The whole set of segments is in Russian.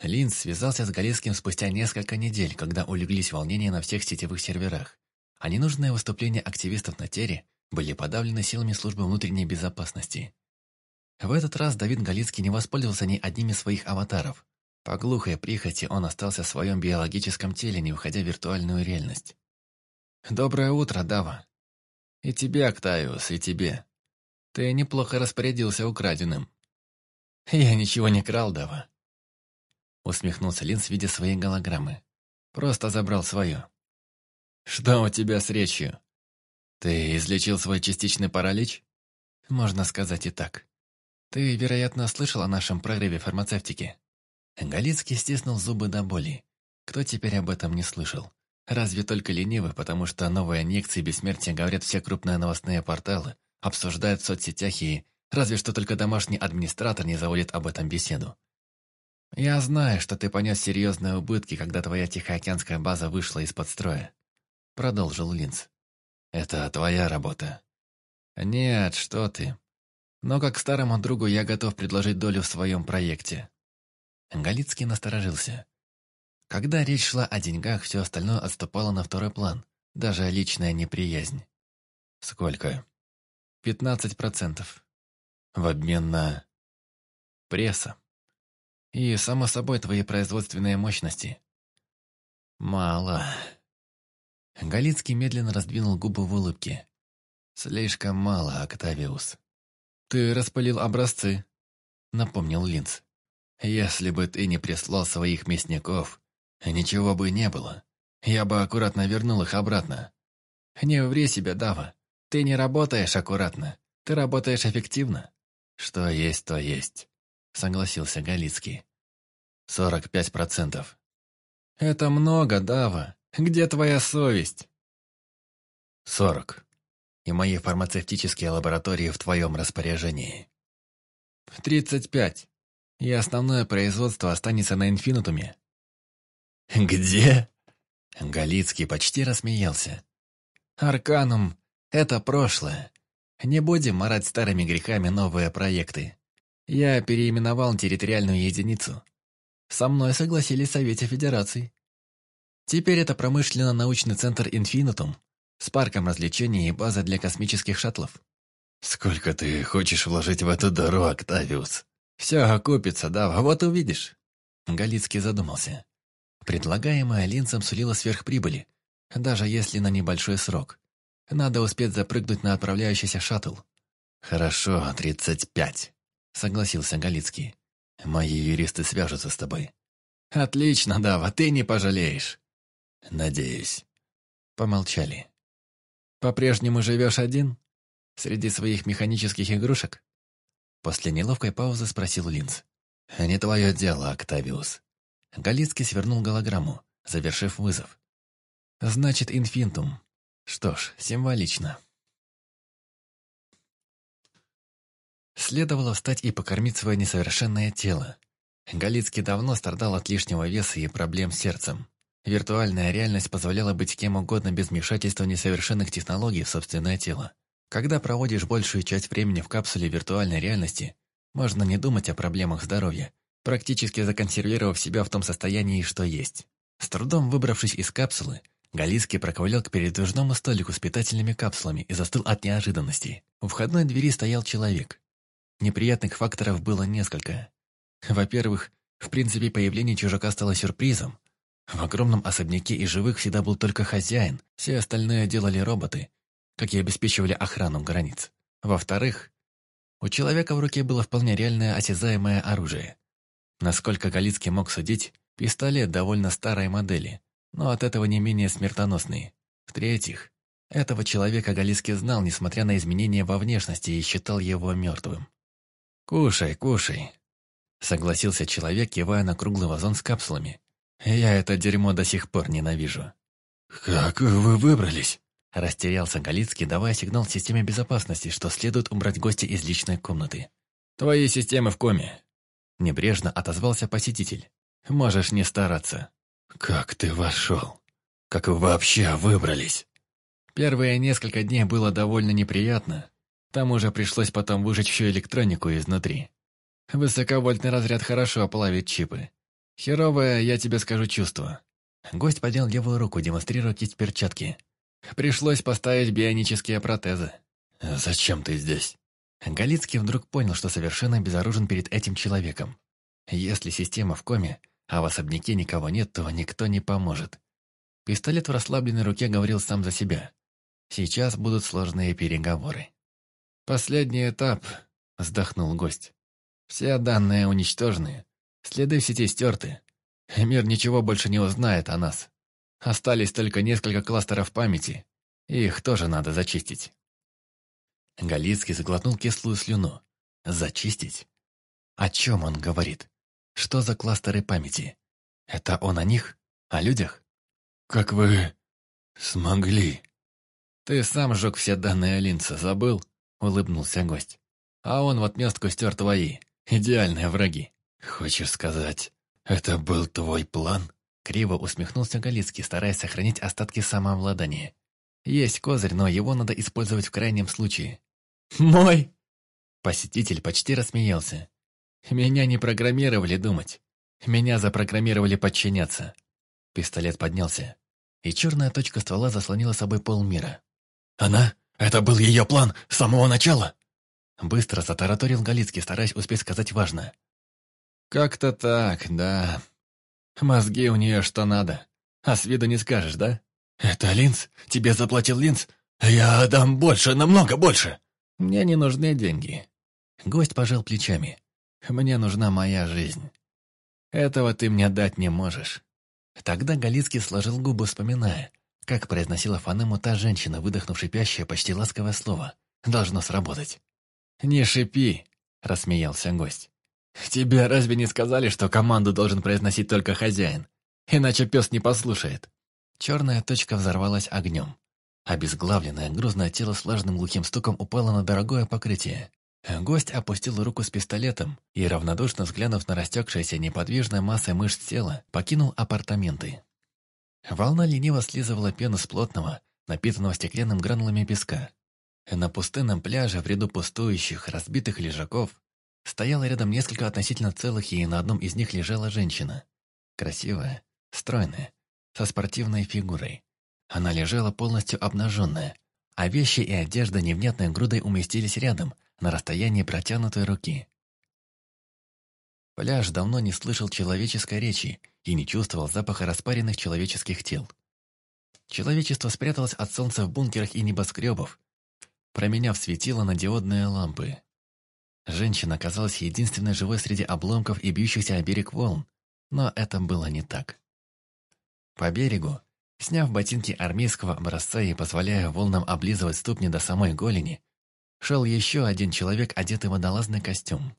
Линз связался с Галицким спустя несколько недель, когда улеглись волнения на всех сетевых серверах, а ненужные выступления активистов на Тере были подавлены силами службы внутренней безопасности. В этот раз Давид Галицкий не воспользовался ни одним из своих аватаров. По глухой прихоти он остался в своем биологическом теле, не выходя в виртуальную реальность. «Доброе утро, Дава. И тебе, Октавиус, и тебе. Ты неплохо распорядился украденным». «Я ничего не крал, Дава», Усмехнулся Линз, видя свои голограммы. Просто забрал свое. «Что у тебя с речью? Ты излечил свой частичный паралич?» «Можно сказать и так. Ты, вероятно, слышал о нашем прорыве фармацевтики?» Галицкий стиснул зубы до боли. Кто теперь об этом не слышал? Разве только ленивый, потому что новые инъекции бессмертия говорят все крупные новостные порталы, обсуждают в соцсетях и... Разве что только домашний администратор не заводит об этом беседу. «Я знаю, что ты понес серьезные убытки, когда твоя Тихоокеанская база вышла из-под строя», — продолжил Линц. «Это твоя работа». «Нет, что ты. Но как старому другу я готов предложить долю в своем проекте». Галицкий насторожился. Когда речь шла о деньгах, все остальное отступало на второй план, даже личная неприязнь. «Сколько?» «Пятнадцать процентов. В обмен на...» «Пресса». И, само собой, твои производственные мощности. Мало. Галицкий медленно раздвинул губы в улыбке. Слишком мало, Октавиус. Ты распылил образцы, напомнил Линц. Если бы ты не прислал своих мясников, ничего бы не было. Я бы аккуратно вернул их обратно. Не ври себе, Дава. Ты не работаешь аккуратно. Ты работаешь эффективно. Что есть, то есть согласился Галицкий. «Сорок пять процентов». «Это много, Дава. Где твоя совесть?» «Сорок. И мои фармацевтические лаборатории в твоем распоряжении». «Тридцать пять. И основное производство останется на инфинитуме». «Где?» Галицкий почти рассмеялся. «Арканум — это прошлое. Не будем марать старыми грехами новые проекты. Я переименовал территориальную единицу. Со мной согласились Совете Федерации. Теперь это промышленно-научный центр «Инфинитум» с парком развлечений и базой для космических шаттлов. «Сколько ты хочешь вложить в эту дыру, Октавиус?» «Все окупится, да, вот увидишь». Галицкий задумался. Предлагаемая Линцем сулила сверхприбыли, даже если на небольшой срок. Надо успеть запрыгнуть на отправляющийся шаттл. «Хорошо, тридцать пять» согласился Галицкий. «Мои юристы свяжутся с тобой». «Отлично, Дава, ты не пожалеешь». «Надеюсь». Помолчали. «По-прежнему живешь один? Среди своих механических игрушек?» После неловкой паузы спросил Линз. «Не твое дело, Октавиус». Галицкий свернул голограмму, завершив вызов. «Значит, инфинтум. Что ж, символично». Следовало встать и покормить свое несовершенное тело. Галицкий давно страдал от лишнего веса и проблем с сердцем. Виртуальная реальность позволяла быть кем угодно без вмешательства несовершенных технологий в собственное тело. Когда проводишь большую часть времени в капсуле виртуальной реальности, можно не думать о проблемах здоровья, практически законсервировав себя в том состоянии, что есть. С трудом выбравшись из капсулы, Галицкий проковылял к передвижному столику с питательными капсулами и застыл от неожиданности. У входной двери стоял человек. Неприятных факторов было несколько. Во-первых, в принципе, появление чужака стало сюрпризом. В огромном особняке и живых всегда был только хозяин, все остальное делали роботы, как и обеспечивали охрану границ. Во-вторых, у человека в руке было вполне реальное осязаемое оружие. Насколько Галицкий мог судить, пистолет довольно старой модели, но от этого не менее смертоносный. В-третьих, этого человека Галицкий знал, несмотря на изменения во внешности, и считал его мертвым. «Кушай, кушай», — согласился человек, кивая на круглый вазон с капсулами. «Я это дерьмо до сих пор ненавижу». «Как вы выбрались?» Растерялся Галицкий, давая сигнал системе безопасности, что следует убрать гостя из личной комнаты. «Твои системы в коме», — небрежно отозвался посетитель. «Можешь не стараться». «Как ты вошел? Как вы вообще выбрались?» Первые несколько дней было довольно неприятно, там уже пришлось потом выжать всю электронику изнутри. Высоковольтный разряд хорошо оплавит чипы. Херовое, я тебе скажу, чувство. Гость поднял левую руку, демонстрируя кисть перчатки. Пришлось поставить бионические протезы. «Зачем ты здесь?» Галицкий вдруг понял, что совершенно безоружен перед этим человеком. Если система в коме, а в особняке никого нет, то никто не поможет. Пистолет в расслабленной руке говорил сам за себя. Сейчас будут сложные переговоры. «Последний этап», — вздохнул гость. «Все данные уничтожены, следы в сети стерты. Мир ничего больше не узнает о нас. Остались только несколько кластеров памяти, их тоже надо зачистить». Галицкий заглотнул кислую слюну. «Зачистить? О чем он говорит? Что за кластеры памяти? Это он о них? О людях?» «Как вы смогли?» «Ты сам сжег все данные Линца, забыл?» — улыбнулся гость. «А он в отместку стер твои, идеальные враги». «Хочешь сказать, это был твой план?» Криво усмехнулся Галицкий, стараясь сохранить остатки самообладания. «Есть козырь, но его надо использовать в крайнем случае». «Мой!» Посетитель почти рассмеялся. «Меня не программировали думать. Меня запрограммировали подчиняться». Пистолет поднялся, и черная точка ствола заслонила собой полмира. «Она? Это был ее план с самого начала?» Быстро затараторил Галицкий, стараясь успеть сказать важно. «Как-то так, да. Мозги у нее что надо. А с виду не скажешь, да?» «Это Линз? Тебе заплатил Линз? Я отдам больше, намного больше!» «Мне не нужны деньги». Гость пожал плечами. «Мне нужна моя жизнь. Этого ты мне дать не можешь. Тогда Галицкий сложил губы, вспоминая, как произносила фонему та женщина, выдохнув шипящее, почти ласковое слово. «Должно сработать». «Не шипи», — рассмеялся гость. «Тебе разве не сказали, что команду должен произносить только хозяин? Иначе пес не послушает». Черная точка взорвалась огнем. Обезглавленное, грузное тело с влажным глухим стуком упало на дорогое покрытие. Гость опустил руку с пистолетом и, равнодушно взглянув на растекшееся неподвижной массой мышц тела, покинул апартаменты. Волна лениво слизывала пену с плотного, напитанного стеклянным гранулами песка. На пустынном пляже в ряду пустующих, разбитых лежаков стояло рядом несколько относительно целых, и на одном из них лежала женщина. Красивая, стройная, со спортивной фигурой. Она лежала полностью обнаженная, а вещи и одежда невнятной грудой уместились рядом, на расстоянии протянутой руки. Пляж давно не слышал человеческой речи и не чувствовал запаха распаренных человеческих тел. Человечество спряталось от солнца в бункерах и небоскребов, променяв светило на диодные лампы. Женщина оказалась единственной живой среди обломков и бьющихся о берег волн, но это было не так. По берегу, сняв ботинки армейского образца и позволяя волнам облизывать ступни до самой голени, шел еще один человек, одетый в водолазный костюм.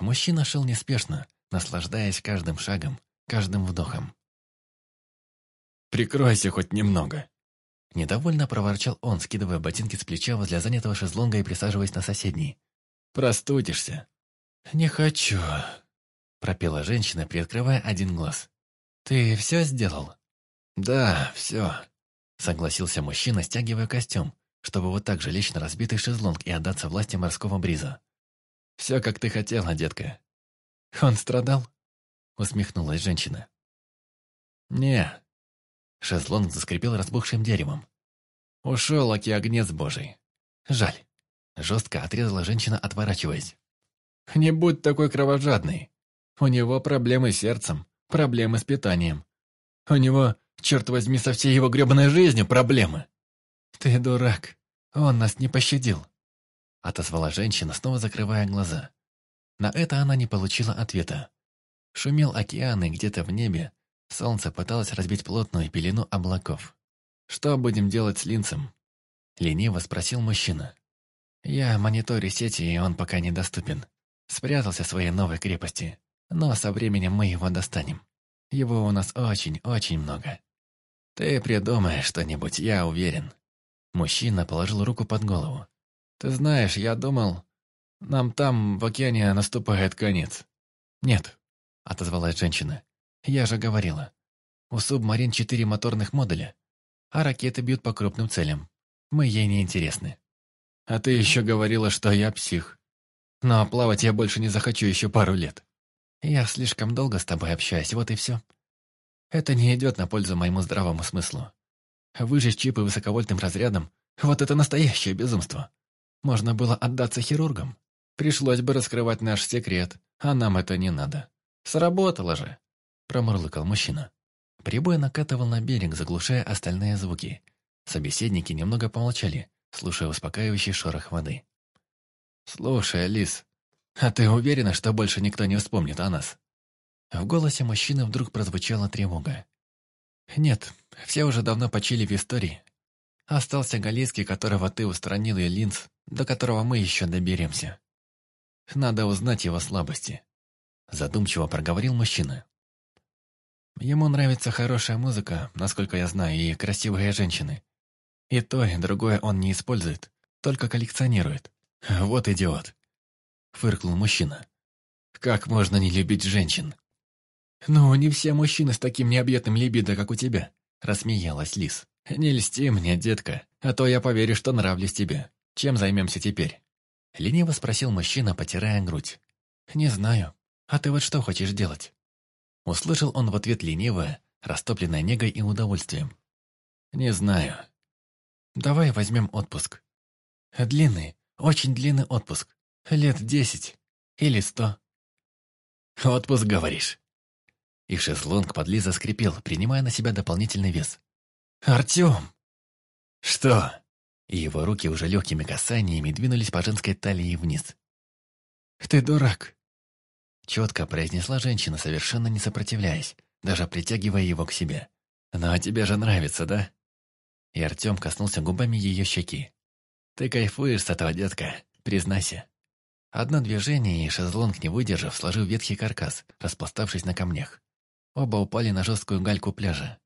Мужчина шел неспешно, наслаждаясь каждым шагом, каждым вдохом. «Прикройся хоть немного!» Недовольно проворчал он, скидывая ботинки с плеча возле занятого шезлонга и присаживаясь на соседний. «Простудишься». «Не хочу», — пропела женщина, приоткрывая один глаз. «Ты все сделал?» «Да, все», — согласился мужчина, стягивая костюм, чтобы вот так же лечь на разбитый шезлонг и отдаться власти морского бриза. «Все, как ты хотела, детка». «Он страдал?» — усмехнулась женщина. «Не». Шезлонг заскрипел разбухшим деревом. «Ушел океогнец божий. Жаль». Жестко отрезала женщина, отворачиваясь. «Не будь такой кровожадный. У него проблемы с сердцем, проблемы с питанием. У него, черт возьми, со всей его гребаной жизнью проблемы. «Ты дурак. Он нас не пощадил», — отозвала женщина, снова закрывая глаза. На это она не получила ответа. Шумел океан, и где-то в небе солнце пыталось разбить плотную пелену облаков. «Что будем делать с Линцем?» — лениво спросил мужчина. «Я мониторю сети, и он пока недоступен. Спрятался в своей новой крепости, но со временем мы его достанем. Его у нас очень-очень много. Ты придумаешь что-нибудь, я уверен». Мужчина положил руку под голову. «Ты знаешь, я думал, нам там, в океане, наступает конец». «Нет», — отозвалась женщина. «Я же говорила. У Субмарин четыре моторных модуля, а ракеты бьют по крупным целям. Мы ей не интересны». «А ты еще говорила, что я псих. Но плавать я больше не захочу еще пару лет». Я слишком долго с тобой общаюсь, вот и все. Это не идет на пользу моему здравому смыслу. Выжечь чипы высоковольтным разрядом — вот это настоящее безумство. Можно было отдаться хирургам. Пришлось бы раскрывать наш секрет, а нам это не надо. Сработало же, промурлыкал мужчина. Прибой накатывал на берег, заглушая остальные звуки. Собеседники немного помолчали, слушая успокаивающий шорох воды. «Слушай, Алис, а ты уверена, что больше никто не вспомнит о нас?» В голосе мужчины вдруг прозвучала тревога. «Нет, все уже давно почили в истории. Остался Галийский, которого ты устранил, и Линц, до которого мы еще доберемся. Надо узнать его слабости». Задумчиво проговорил мужчина. Ему нравится хорошая музыка, насколько я знаю, и красивые женщины. И то, и другое он не использует, только коллекционирует. Вот идиот. Фыркнул мужчина. Как можно не любить женщин? Ну, не все мужчины с таким необъятным либидо, как у тебя. Рассмеялась Лис. Не льсти мне, детка, а то я поверю, что нравлюсь тебе. Чем займемся теперь? Лениво спросил мужчина, потирая грудь. Не знаю. А ты вот что хочешь делать? Услышал он в ответ ленивое, растопленное негой и удовольствием. «Не знаю. Давай возьмем отпуск. Длинный, очень длинный отпуск. Лет десять или сто». «Отпуск, говоришь?» И шезлонг подли заскрипел, принимая на себя дополнительный вес. «Артем!» «Что?» И его руки уже легкими касаниями двинулись по женской талии вниз. «Ты дурак!» Четко произнесла женщина, совершенно не сопротивляясь, даже притягивая его к себе. «Ну а тебе же нравится, да?» И Артем коснулся губами ее щеки. «Ты кайфуешь с этого, детка, признайся». Одно движение, и шезлонг, не выдержав, сложил ветхий каркас, распластавшись на камнях. Оба упали на жесткую гальку пляжа.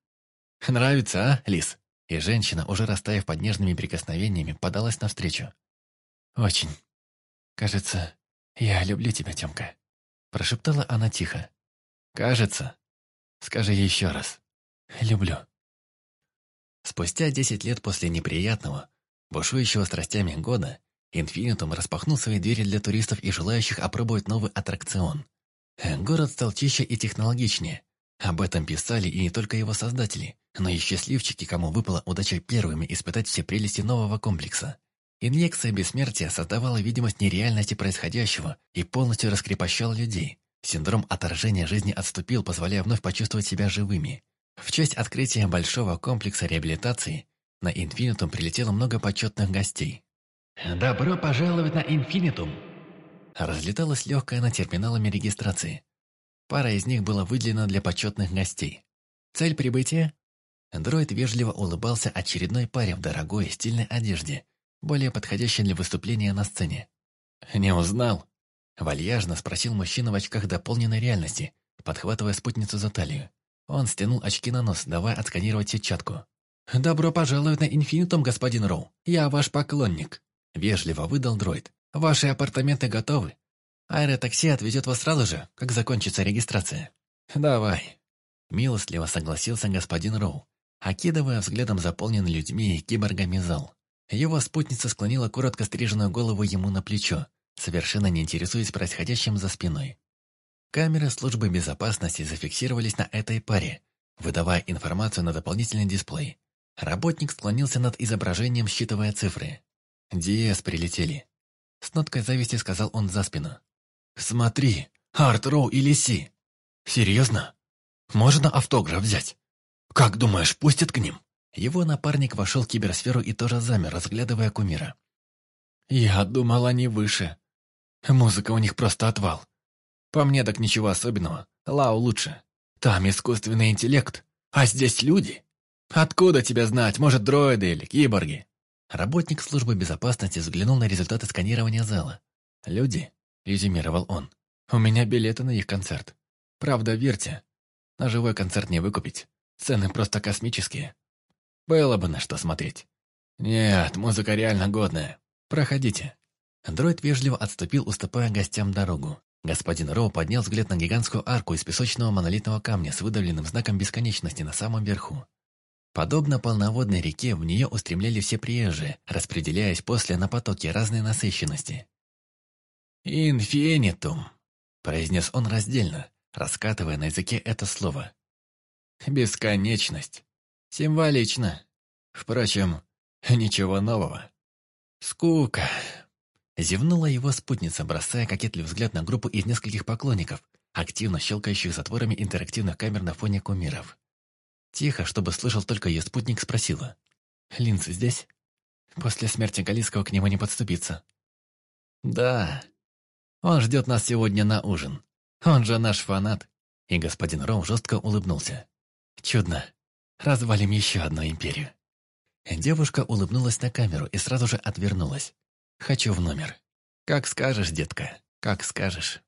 «Нравится, а, Лис?» И женщина, уже растаяв под нежными прикосновениями, подалась навстречу. «Очень. Кажется, я люблю тебя, Тёмка». Прошептала она тихо. «Кажется. Скажи еще раз. Люблю». Спустя десять лет после неприятного, бушующего страстями года, Инфинитум распахнул свои двери для туристов и желающих опробовать новый аттракцион. Город стал чище и технологичнее. Об этом писали и не только его создатели, но и счастливчики, кому выпала удача первыми испытать все прелести нового комплекса. Инъекция бессмертия создавала видимость нереальности происходящего и полностью раскрепощала людей. Синдром отторжения жизни отступил, позволяя вновь почувствовать себя живыми. В честь открытия большого комплекса реабилитации на Инфинитум прилетело много почетных гостей. «Добро пожаловать на Инфинитум!» Разлеталась легкая на терминалами регистрации. Пара из них была выделена для почетных гостей. Цель прибытия? Дроид вежливо улыбался очередной паре в дорогой стильной одежде, более подходящий для выступления на сцене. «Не узнал?» Вальяжно спросил мужчина в очках дополненной реальности, подхватывая спутницу за талию. Он стянул очки на нос, давая отсканировать сетчатку. «Добро пожаловать на Инфинитум, господин Роу. Я ваш поклонник», — вежливо выдал дроид. «Ваши апартаменты готовы. Аэротакси отвезет вас сразу же, как закончится регистрация». «Давай», — милостливо согласился господин Роу, окидывая взглядом заполненный людьми киборгами зал. Его спутница склонила коротко стриженную голову ему на плечо, совершенно не интересуясь происходящим за спиной. Камеры службы безопасности зафиксировались на этой паре, выдавая информацию на дополнительный дисплей. Работник склонился над изображением, считывая цифры. «Диэс прилетели». С ноткой зависти сказал он за спину. «Смотри, Арт Роу и Лиси. Серьезно? Можно автограф взять? Как думаешь, пустят к ним?» Его напарник вошел в киберсферу и тоже замер, разглядывая кумира. «Я думал, они выше. Музыка у них просто отвал. По мне так ничего особенного. Лау лучше. Там искусственный интеллект, а здесь люди. Откуда тебя знать, может, дроиды или киборги?» Работник службы безопасности взглянул на результаты сканирования зала. «Люди», — резюмировал он, — «у меня билеты на их концерт. Правда, верьте, на живой концерт не выкупить. Цены просто космические. Было бы на что смотреть. Нет, музыка реально годная. Проходите. Андроид вежливо отступил, уступая гостям дорогу. Господин Роу поднял взгляд на гигантскую арку из песочного монолитного камня с выдавленным знаком бесконечности на самом верху. Подобно полноводной реке, в нее устремляли все приезжие, распределяясь после на потоки разной насыщенности. «Инфинитум», — произнес он раздельно, раскатывая на языке это слово. «Бесконечность. Символично. Впрочем, ничего нового. Скука». Зевнула его спутница, бросая кокетливый взгляд на группу из нескольких поклонников, активно щелкающих затворами интерактивных камер на фоне кумиров. Тихо, чтобы слышал только ее спутник, спросила. «Линз здесь?» После смерти Галицкого к нему не подступиться. «Да, он ждет нас сегодня на ужин. Он же наш фанат». И господин Роу жестко улыбнулся. «Чудно. Развалим еще одну империю». Девушка улыбнулась на камеру и сразу же отвернулась. «Хочу в номер». «Как скажешь, детка, как скажешь».